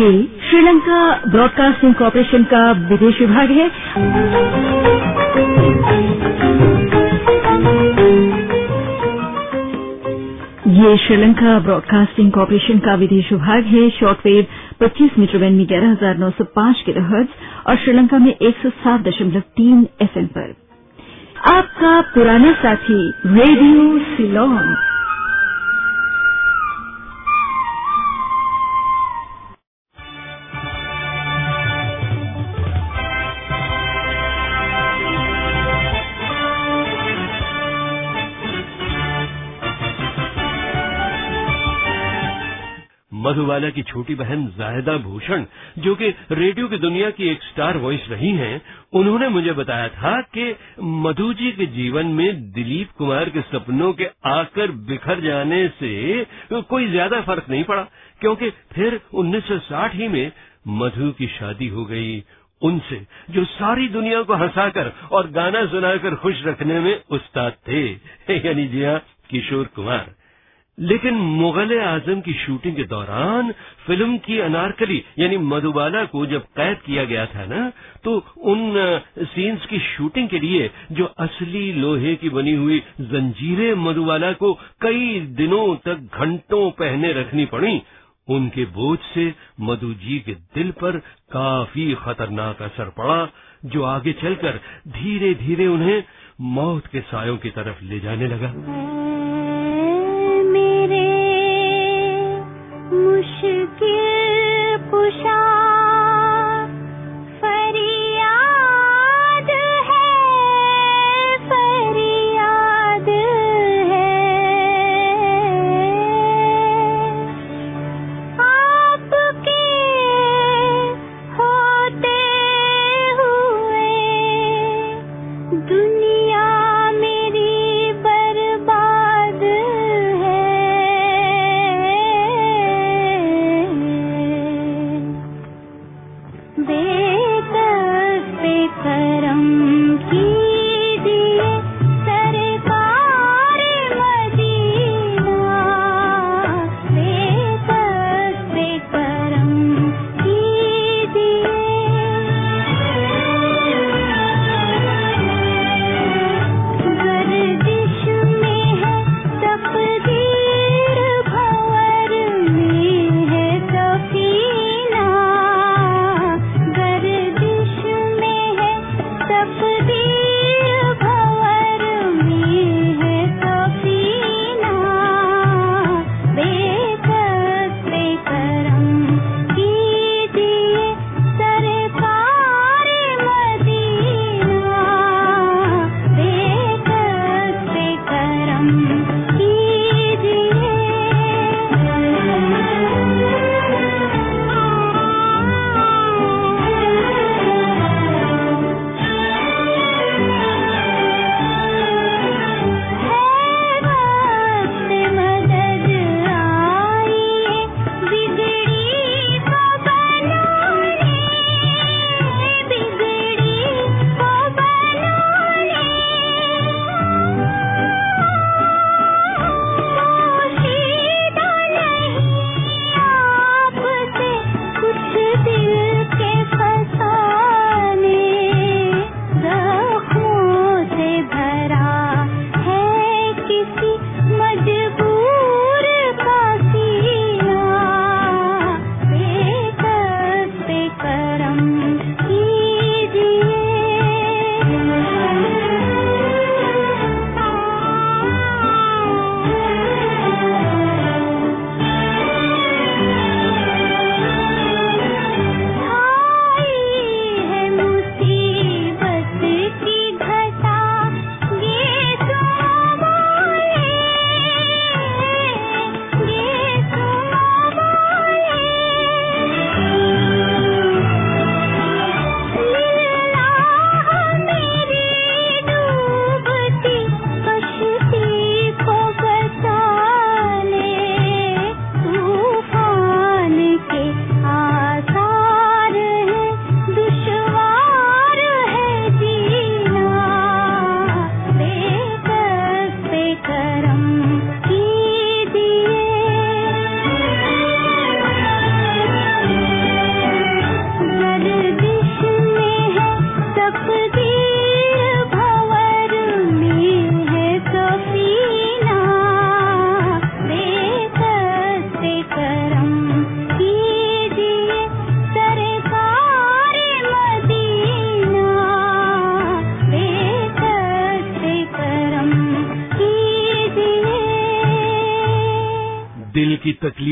ये Sri Lanka broadcasting corporation का विदेश विभाग है। ये श्रीलंका ब्रॉडकास्टिंग कॉरपोरेशन का विदेश विभाग है। शॉर्टवेव 25 मीटर बैंड में ग्यारह हज़ार नौ सौ पाँच के किलोहर्ट्ज और श्रीलंका में एक सौ सात दशमलव तीन एफएम पर। आपका पुराना साथी रेडियो सिलोन। मधुबाला की छोटी बहन जाहिदा भूषण, जो कि रेडियो की दुनिया की एक स्टार वॉइस रही हैं, उन्होंने मुझे बताया था कि मधु जी के जीवन में दिलीप कुमार के सपनों के आकर बिखर जाने से कोई ज़्यादा फ़र्क नहीं पड़ा, क्योंकि फिर 1960 ही में मधु की शादी हो गई उनसे, जो सारी दुनिया को हंसाकर और गाना सुनाकर खुश रखने में उस्ताद थे, यानी जी किशोर कुमार। लेकिन मुगल आज़म की शूटिंग के दौरान फ़िल्म की अनारकली, यानी मधुबाला को जब कैद किया गया था ना तो उन सीन्स की शूटिंग के लिए जो असली लोहे की बनी हुई जंजीरें मधुबाला को कई दिनों तक घंटों पहने रखनी पड़ी, उनके बोझ से मधु जी के दिल पर काफ़ी खतरनाक असर पड़ा, जो आगे चलकर धीरे धीरे उन्हें मौत के सायों की तरफ़ ले जाने लगा। मुश्किल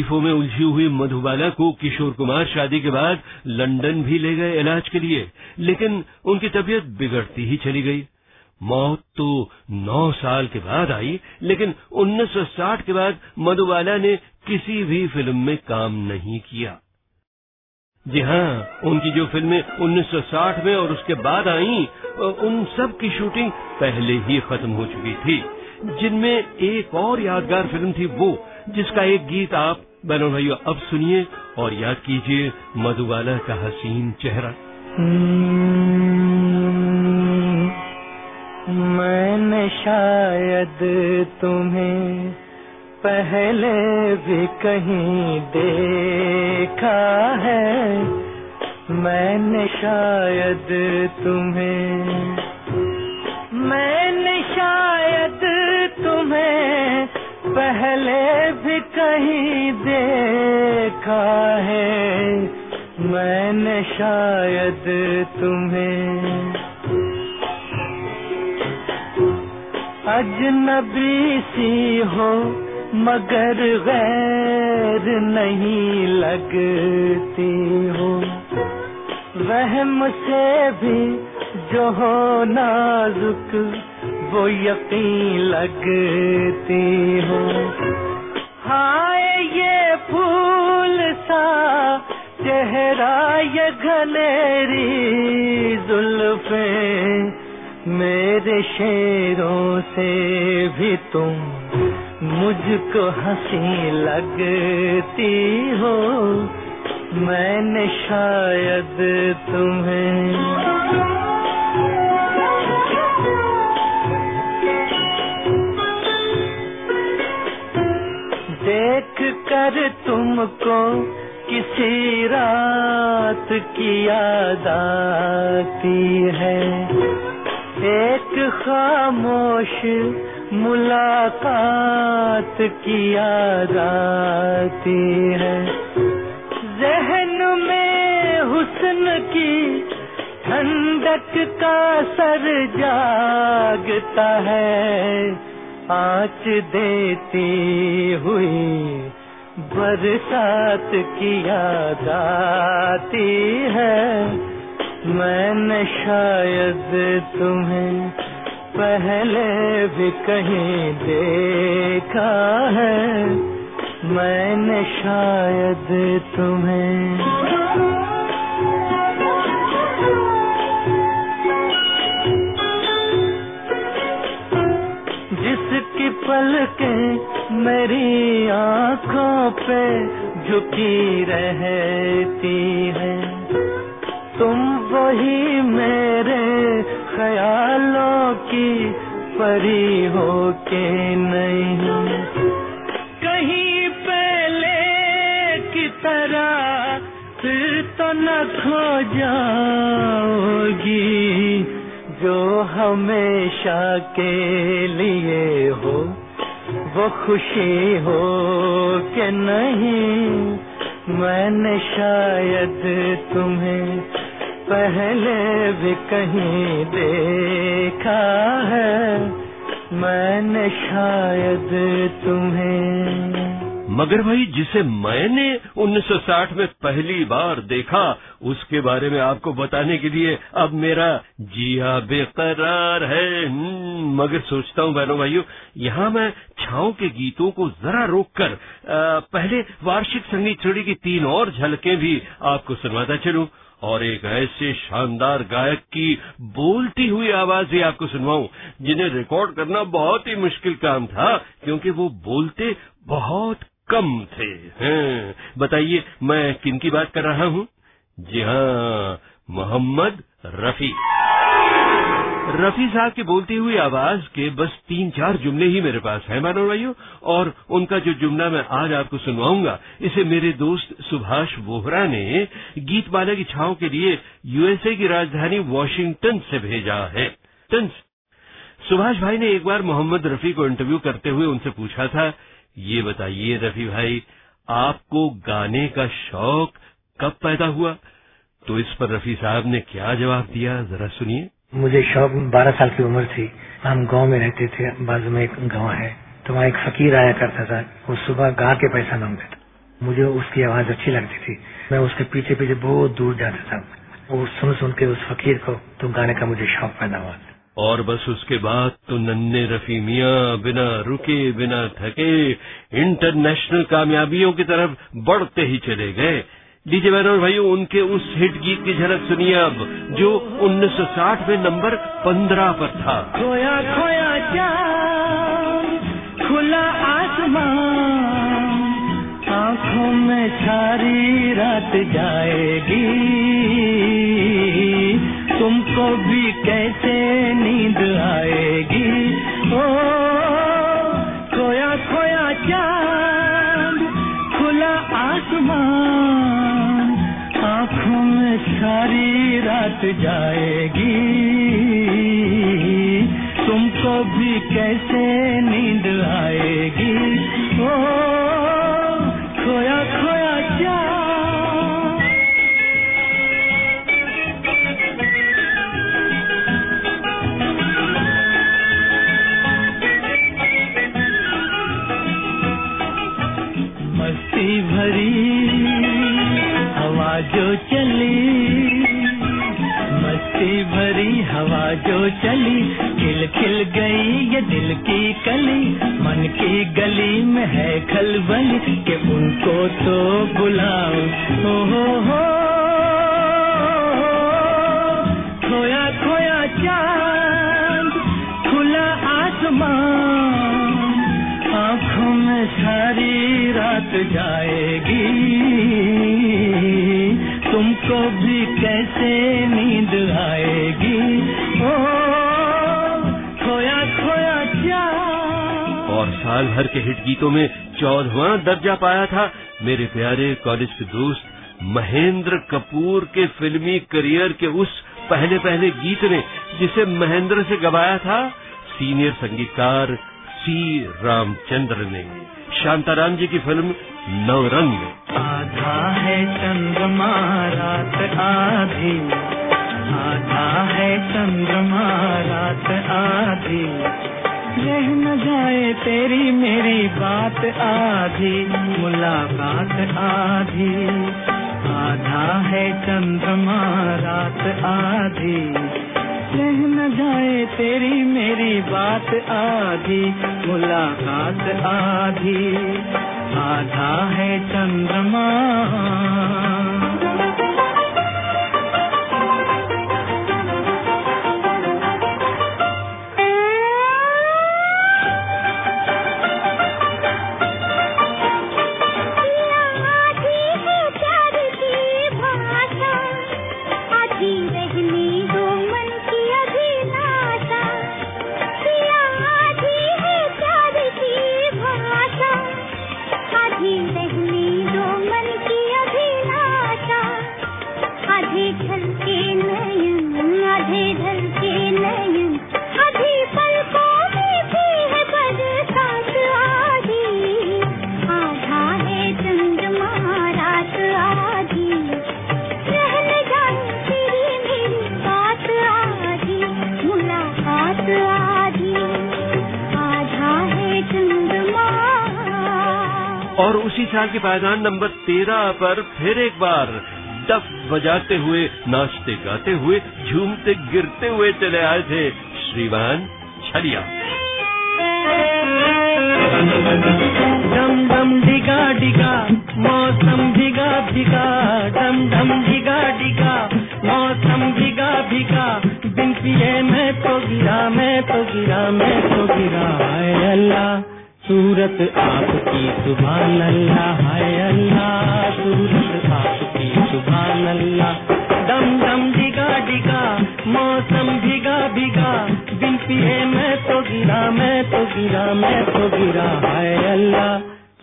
तकलीफों में उलझी हुई मधुबाला को किशोर कुमार शादी के बाद लंदन भी ले गए इलाज के लिए, लेकिन उनकी तबीयत बिगड़ती ही चली गई। मौत तो नौ साल के बाद आई, लेकिन 1960 के बाद मधुबाला ने किसी भी फ़िल्म में काम नहीं किया। जी हाँ उनकी जो फ़िल्में 1960 में और उसके बाद आई, उन सब की शूटिंग पहले ही खत्म हो चुकी थी। जिनमें एक और यादगार फ़िल्म थी वो जिसका एक गीत आप, बहनों भाइयों, अब सुनिए और याद कीजिए मधुबाला का हसीन चेहरा। मैंने शायद तुम्हें पहले भी कहीं देखा है। मैंने शायद तुम्हें, मैंने शायद तुम्हें पहले भी कहीं देखा है, मैंने शायद तुम्हें। अजनबी सी हो, मगर गैर नहीं लगती हो। वहम से भी जो हो नाजुक वो यकीन लगती हो। हाय ये फूल सा, चेहरा ये घनेरी जुल्फे, मेरे शेरों से भी तुम मुझको हँसी लगती हो। मैंने शायद तुम्हें तुमको किसी रात की याद आती है। एक खामोश मुलाकात की याद आती है। जहन में हुस्न की ठंडक का सर जागता है। आँच देती हुई बरसात की याद आती है। मैंने शायद तुम्हें पहले भी कहीं देखा है। मैंने शायद तुम्हें जिसकी पलके मेरी आँखों पे झुकी रहती है। तुम वही मेरे ख्यालों की परी हो के नहीं। कहीं पहले की तरह फिर तो न खो जाओगी जो हमेशा के लिए हो। वो खुशी हो के नहीं, मैंने शायद तुम्हें पहले भी कहीं देखा है, मैंने शायद तुम्हें मगर भाई, जिसे मैंने 1960 में पहली बार देखा, उसके बारे में आपको बताने के लिए अब मेरा जिया बेकरार है। मगर सोचता हूँ बहनों भाइयों, यहाँ मैं छाओ के गीतों को जरा रोक कर पहले वार्षिक संगीत चुड़ी की तीन और झलकें भी आपको सुनवाता चलूँ, और एक ऐसे शानदार गायक की बोलती हुई आवाज़ भी आपको सुनवाऊं, जिन्हें रिकॉर्ड करना बहुत ही मुश्किल काम था, क्योंकि वो बोलते बहुत कम थे। हैं, बताइए, मैं किन की बात कर रहा हूँ? जी हाँ मोहम्मद रफी। रफी साहब की बोलती हुई आवाज़ के बस तीन चार जुमले ही मेरे पास है, मानो भाइयों, और उनका जो जुमला मैं आज आपको सुनवाऊँगा, इसे मेरे दोस्त सुभाष वोहरा ने गीतमाला की छाओं के लिए यूएसए की राजधानी वॉशिंगटन से भेजा है। सुभाष भाई ने एक बार मोहम्मद रफी को इंटरव्यू करते हुए उनसे पूछा था ये बताइए रफी भाई, आपको गाने का शौक कब पैदा हुआ? तो इस पर रफी साहब ने क्या जवाब दिया, जरा सुनिए। मुझे शौक बारह साल की उम्र थी। हम गाँव में रहते थे, बाजू में एक गाँव है। तो वहाँ एक फकीर आया करता था, वो सुबह गा के पैसा माँगता था। मुझे उसकी आवाज़ अच्छी लगती थी। मैं उसके पीछे पीछे बहुत दूर जाता था। वो सुन सुन के उस फकीर को तो गाने का मुझे शौक पैदा हुआ। और बस उसके बाद तो नन्हे रफी मियाँ बिना रुके, बिना थके इंटरनेशनल कामयाबियों की तरफ़ बढ़ते ही चले गए। डीजे बहन और भाइयों, उनके उस हिट गीत की झलक सुनिए अब, जो 1960 में नंबर 15 पर था। खोया खोया चाँद खुला आसमान, आँखों में सारी रात जाएगी। तुमको भी कैसे नींद आएगी? ओ, खोया खोया चाँद, खुला आसमान, आँखों में सारी रात जाएगी। तुमको भी कैसे चली, खिल खिल गई ये दिल की कली। मन की गली में है खलबली के उनको तो बुलाओ हो हो हो, खोया खोया चाँद, खुला आसमान। आँखों में सारी रात जाएगी। तुमको भी कैसे नींद आएगी? साल भर के हिट गीतों में चौदहवा दर्जा पाया था। मेरे प्यारे कॉलेज के दोस्त, महेंद्र कपूर के फिल्मी करियर के उस पहले पहले गीत ने जिसे महेंद्र से गवाया था, सीनियर संगीतकार सी रामचंद्र ने। शांताराम जी की फ़िल्म नवरंग। आधा है चंद्रमा रात आधी। आधा है चंद्रमा रात आधी। रह न जाए तेरी मेरी बात आधी, मुलाकात आधी। आधा है चंद्रमा रात आधी। रह न जाए तेरी मेरी बात आधी, मुलाकात आधी। आधा है चंद्रमा। उसी साल के पायदान नंबर तेरह पर फिर एक बार डफ बजाते हुए, नाचते गाते हुए, झूमते गिरते हुए चले आए थे श्रीमान छलिया डम डम डिगा डिगा मौसम भिगा भिगा डम डम डिगा डिगा मौसम भिगा भिगा बिन पिए मैं तो गिरा, मैं तो गिरा, मैं तो गिरा अल्लाह। सूरत आपकी सुभान अल्लाह हाय अल्लाह। सूरत आपकी सुभान अल्लाह। दम दम डिगा डिगा मौसम भिगा भिगा। बिन पिए मैं तो गिरा मैं तो गिरा मैं तो गिरा। हाय अल्लाह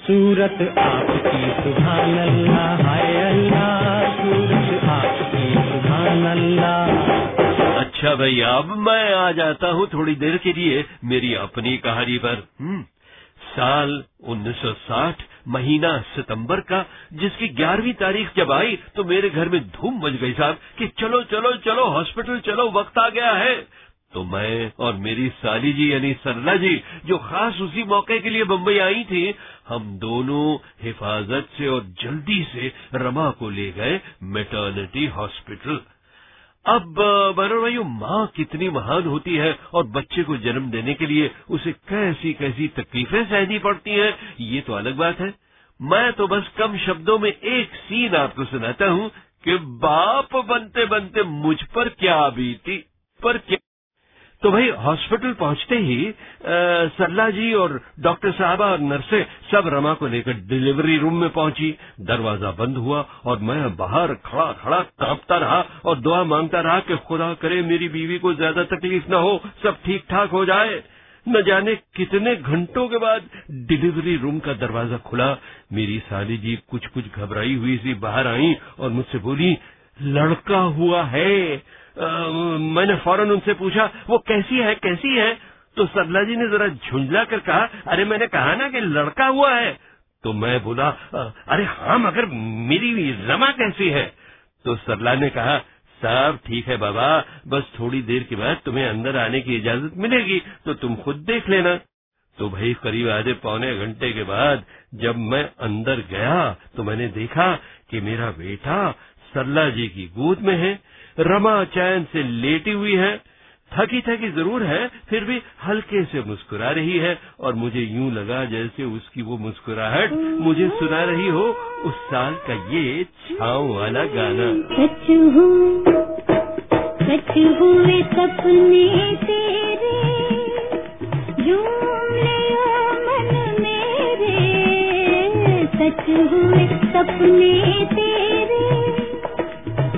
सूरत आपकी सुभान अल्लाह हाय अल्लाह। सूरत आपकी सुभान अल्लाह। अच्छा भैया अब मैं आ जाता हूँ थोड़ी देर के लिए मेरी अपनी कहानी पर। हम्म, साल 1960 महीना सितंबर का, जिसकी ग्यारहवीं तारीख जब आई तो मेरे घर में धूम मच गई साहब, कि चलो चलो चलो, हॉस्पिटल चलो, वक्त आ गया है। तो मैं और मेरी साली जी, यानी सरला जी, जो खास उसी मौके के लिए बम्बई आई थी, हम दोनों हिफाजत से और जल्दी से रमा को ले गए मेटर्निटी हॉस्पिटल अब वरुण भाइयों, माँ कितनी महान होती है और बच्चे को जन्म देने के लिए उसे कैसी कैसी तकलीफें सहनी पड़ती हैं, ये तो अलग बात है। मैं तो बस कम शब्दों में एक सीन आपको सुनाता हूँ कि बाप बनते बनते मुझ पर क्या बीती, पर क्या तो भाई हॉस्पिटल पहुँचते ही सरला जी और डॉक्टर साहबा और नर्से सब रमा को लेकर डिलीवरी रूम में पहुँची। दरवाज़ा बंद हुआ और मैं बाहर खड़ा खड़ा कांपता रहा और दुआ माँगता रहा कि खुदा करे मेरी बीवी को ज़्यादा तकलीफ़ न हो, सब ठीक ठाक हो जाए। न जाने कितने घंटों के बाद डिलीवरी रूम का दरवाज़ा खुला। मेरी साली जी कुछ कुछ घबराई हुई सी बाहर आई और मुझसे बोली, लड़का हुआ है। मैंने फ़ौरन उनसे पूछा, वो कैसी है कैसी है? तो सरला जी ने जरा झुंझला कर कहा, अरे, मैंने कहा ना कि लड़का हुआ है। तो मैं बोला अरे हाँ मगर मेरी रमा कैसी है? तो सरला ने कहा, सब ठीक है बाबा, बस थोड़ी देर के बाद तुम्हें अंदर आने की इजाज़त मिलेगी तो तुम खुद देख लेना। तो भाई करीब आधे पौने घंटे के बाद जब मैं अंदर गया तो मैंने देखा कि मेरा बेटा सरला जी की गोद में है। रमा चैन से लेटी हुई है। थकी थकी ज़रूर है, फिर भी हल्के से मुस्कुरा रही है और मुझे यूँ लगा जैसे उसकी वो मुस्कुराहट मुझे सुना रही हो उस साल का ये छाव वाला गाना। सच हुए सपने तेरे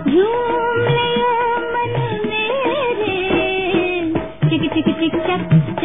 मन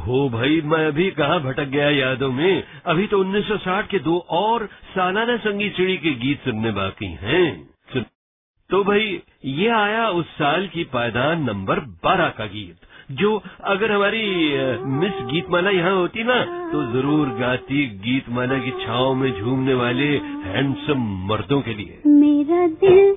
मन मेरे चिक चिक चिक चक चके चिक चिक चिक चक चके चिक चिक चिक चक चके चिक चिक चिक चक ओ हो हो भाई, मैं अभी कहाँ भटक गया यादों में? अभी तो 1960 के दो और सालाना संगीत चिड़ी के गीत सुनने बाकी हैं। तो भाई, ये आया उस साल की पायदान नंबर 12 का गीत, जो अगर हमारी मिस गीतमाला यहाँ होती ना तो ज़रूर गाती गीतमाला की छाव में झूमने वाले हैंडसम मर्दों के लिए। मेरा दिल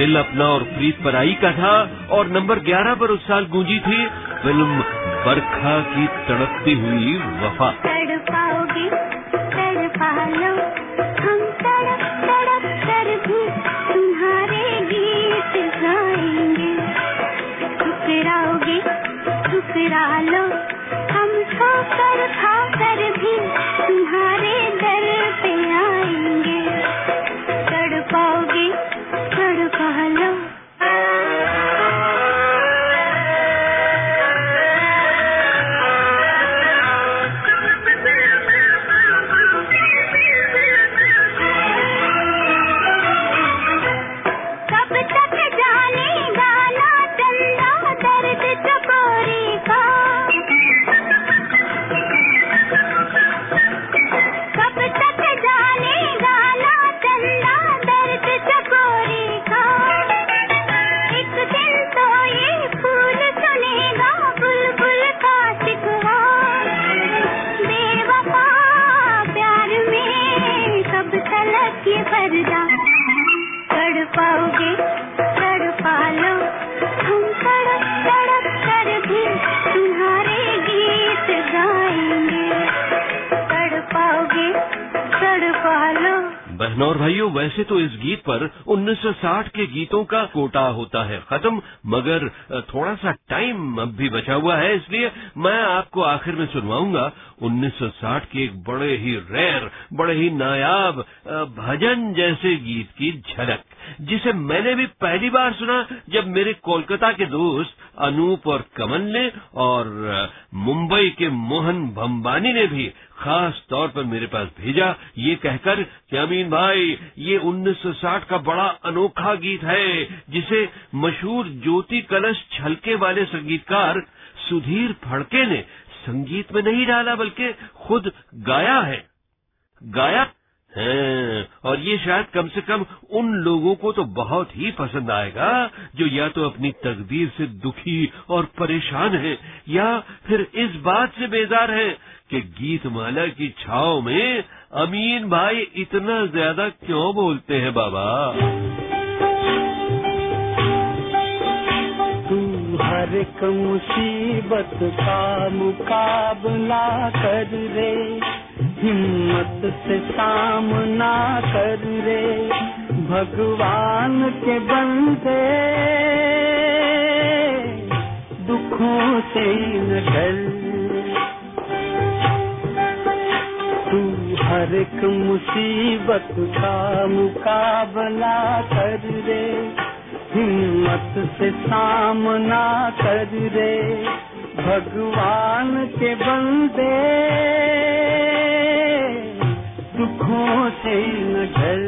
दिल अपना और प्रीत पर आई का था और नंबर 11 पर उस साल गूंजी थी, फ़िल्म बरखा की तड़पती हुई वफा। पर 1960 के गीतों का कोटा होता है। खत्म। मगर थोड़ा सा टाइम अब भी बचा हुआ है, इसलिए मैं आपको आखिर में सुनवाऊँगा। 1960 के एक बड़े ही रेयर, बड़े ही नायाब भजन जैसे गीत की झलक, जिसे मैंने भी पहली बार सुना जब मेरे कोलकाता के दोस्त अनूप और कमल ने और मुंबई के मोहन भंबानी ने भी खास तौर पर मेरे पास भेजा। ये कहकर कि अमीन भाई, ये 1960 का बड़ा अनोखा गीत है, जिसे मशहूर ज्योति कलश छलके वाले संगीतकार सुधीर फड़के ने संगीत में नहीं डाला, बल्कि खुद गाया है। गाया है, और ये शायद कम से कम उन लोगों को तो बहुत ही पसंद आएगा, जो या तो अपनी तकदीर से दुखी और परेशान हैं, या फिर इस बात से बेजार हैं कि गीतमाला की छाव में अमीन भाई इतना ज़्यादा क्यों बोलते हैं बाबा? हर एक मुसीबत का मुकाबला कर रे। हिम्मत से सामना कर रे भगवान के बंदे दुख से न डर। तू हर एक मुसीबत का मुकाबला कर रे हिम्मत से सामना कर रे भगवान के बंदे दुखों से न डर।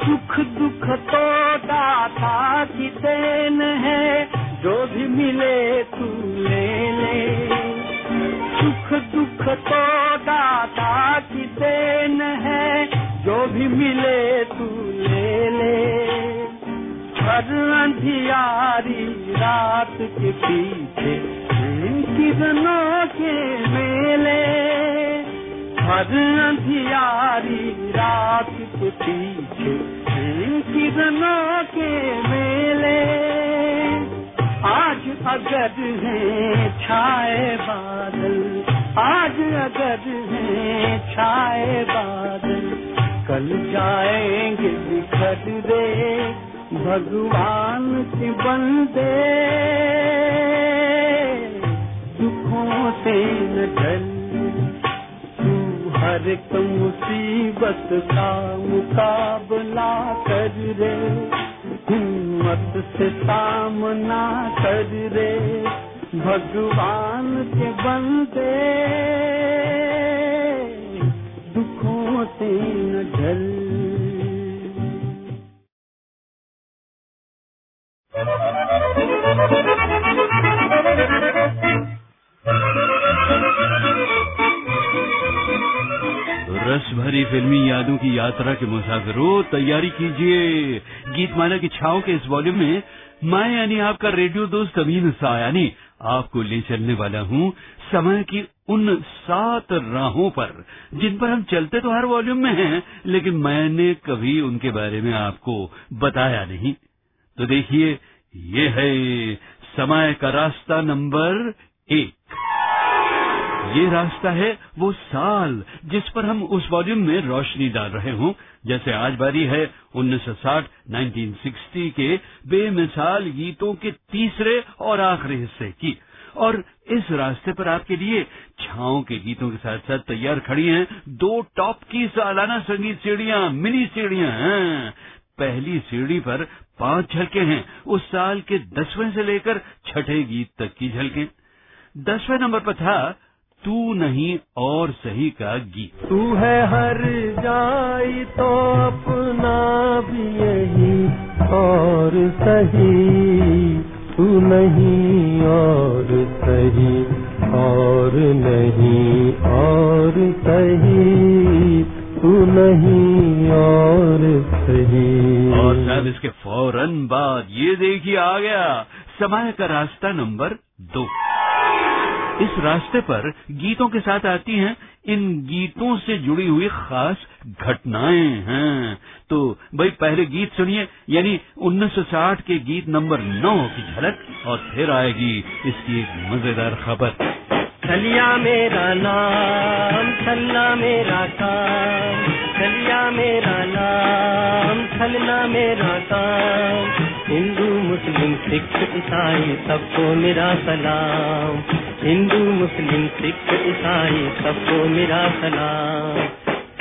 सुख दुख तो दाता की देन है, जो भी मिले तू ले ले। सुख दुख तो दाता की देन है, जो भी मिले अंधियारी रात के पीछे किरणों के मेले। हर अंधियारी रात के पीछे किरणों के मेले। आज अगर है छाए बादल, आज अगर है छाए बादल, कल जाएँगे बिखर रे भगवान के बंदे दुखों से न डर तू हर एक मुसीबत का मुकाबला कर रे, हिम्मत से सामना कर रे, भगवान के बंदे दुखों से न डर रस भरी फिल्मी यादों की यात्रा के मुसाफिरों, तैयारी कीजिए। गीतमाला की छाव के इस वॉल्यूम में मैं यानी आपका रेडियो दोस्त अमीन सायानी आपको ले चलने वाला हूँ समय की उन सात राहों पर, जिन पर हम चलते तो हर वॉल्यूम में हैं, लेकिन मैंने कभी उनके बारे में आपको बताया नहीं। तो देखिए, ये है समय का रास्ता नंबर एक। ये रास्ता है वो साल जिस पर हम उस वॉल्यूम में रोशनी डाल रहे हों। जैसे आज बारी है 1960 1960 के बेमिसाल गीतों के तीसरे और आखिरी हिस्से की। और इस रास्ते पर आपके लिए छाओं के गीतों के साथ साथ तैयार खड़ी हैं। दो टॉप की सालाना संगीत सीढ़ियाँ, मिनी सीढ़ियाँ हैं। पहली सीढ़ी पर पाँच झलके हैं, उस साल के दसवें से लेकर छठे गीत तक की झलकें। दसवें नंबर पर था, तू नहीं और सही का गीत। तू है हर जाई तो अपना भी यही, और सही। तू नहीं और सही, और नहीं और सही। तू नहीं और सही और साहब, इसके फ़ौरन बाद ये देखिए आ गया। समय का रास्ता नंबर दो। इस रास्ते पर गीतों के साथ आती हैं, इन गीतों से जुड़ी हुई खास घटनाएँ हैं। तो भाई, पहले गीत सुनिए, यानी 1960 के गीत नंबर नौ की झलक, और फिर आएगी इसकी एक मज़ेदार खबर। चलिया मेरा नाम चलना मेरा काम। चलिया मेरा नाम चलना मेरा काम। हिंदू, मुस्लिम, सिख, ईसाई, सबको मेरा सलाम। हिंदू, मुस्लिम, सिख, ईसाई, सबको मेरा सलाम।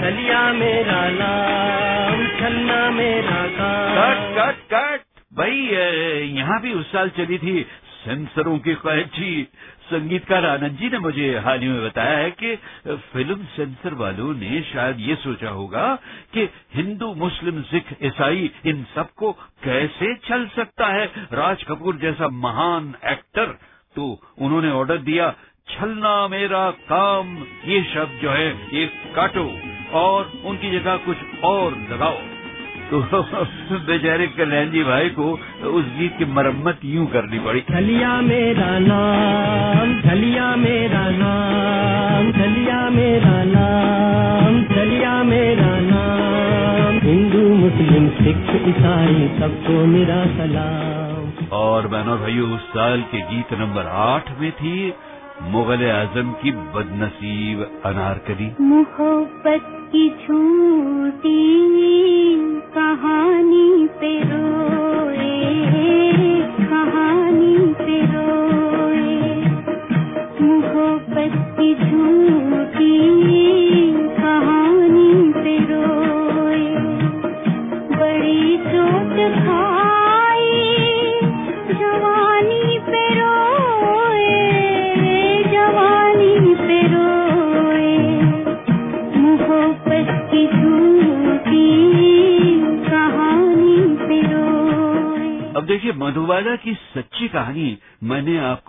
चलिया मेरा नाम चलना मेरा काम। Cut cut cut. भाई यहाँ भी उस साल चली थी सेंसरों की कैची संगीतकार आनंद जी ने मुझे हाल ही में बताया है कि फ़िल्म सेंसर वालों ने शायद ये सोचा होगा कि हिंदू, मुस्लिम, सिख, ईसाई, इन सबको कैसे चल सकता है? राज कपूर जैसा महान एक्टर। तो उन्होंने ऑर्डर दिया, छलना मेरा काम, ये शब्द जो है, ये काटो और उनकी जगह कुछ और लगाओ। तो बेचारे कल्याण जी भाई को उस गीत की मरम्मत यूँ करनी पड़ी। झलिया मेरा नाम झलिया मेरा नाम झलिया मेरा नाम झलिया मेरा नाम। हिंदू मुस्लिम सिख ईसाई सबको मेरा सलाम। और बहनों भाइयों उस साल के गीत नंबर आठ में थी मुगल आज़म की बदनसीब अनारकली। मोहब्बत की झूठी कहानी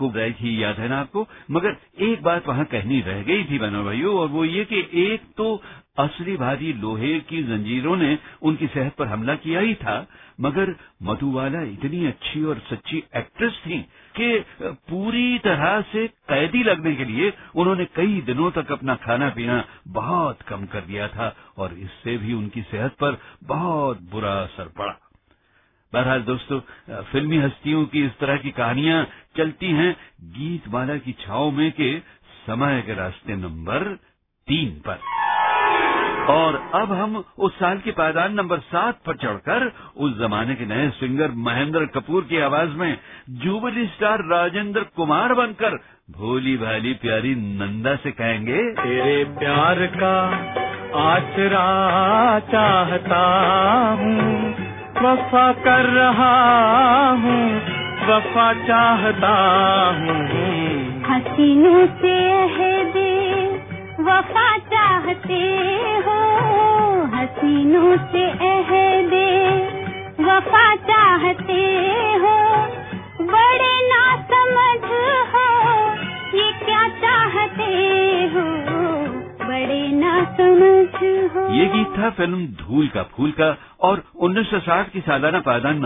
आपको बताई थी याद है ना आपको, मगर एक बात वहाँ कहनी रह गई थी बनो भाइयों और वो ये कि एक तो असली भारी लोहे की जंजीरों ने उनकी सेहत पर हमला किया ही था, मगर मधुवाला इतनी अच्छी और सच्ची एक्ट्रेस थी कि पूरी तरह से कैदी लगने के लिए उन्होंने कई दिनों तक अपना खाना पीना बहुत कम कर दिया था, और इससे भी उनकी सेहत पर बहुत बुरा असर पड़ा। बहरहाल दोस्तों फिल्मी हस्तियों की इस तरह की कहानियाँ चलती हैं गीतमाला की छाओ में के समय के रास्ते नंबर तीन पर। और अब हम उस साल के पायदान नंबर सात पर चढ़कर उस जमाने के नए सिंगर महेंद्र कपूर की आवाज़ में जुबली स्टार राजेंद्र कुमार बनकर भोली भाली प्यारी नंदा से कहेंगे, तेरे प्यार का आसरा चाहता हूँ। वफा कर रहा हूँ, वफा चाहता हूँ। हसीनों से दे वफा चाहते हो। हसीनों से दे वफा चाहते हो। बड़े ना समझ हो, ये क्या चाहते हो? बड़े ना समझ हो। ये गीत था फ़िल्म धूल का फूल का और 1960 की सालाना पायदान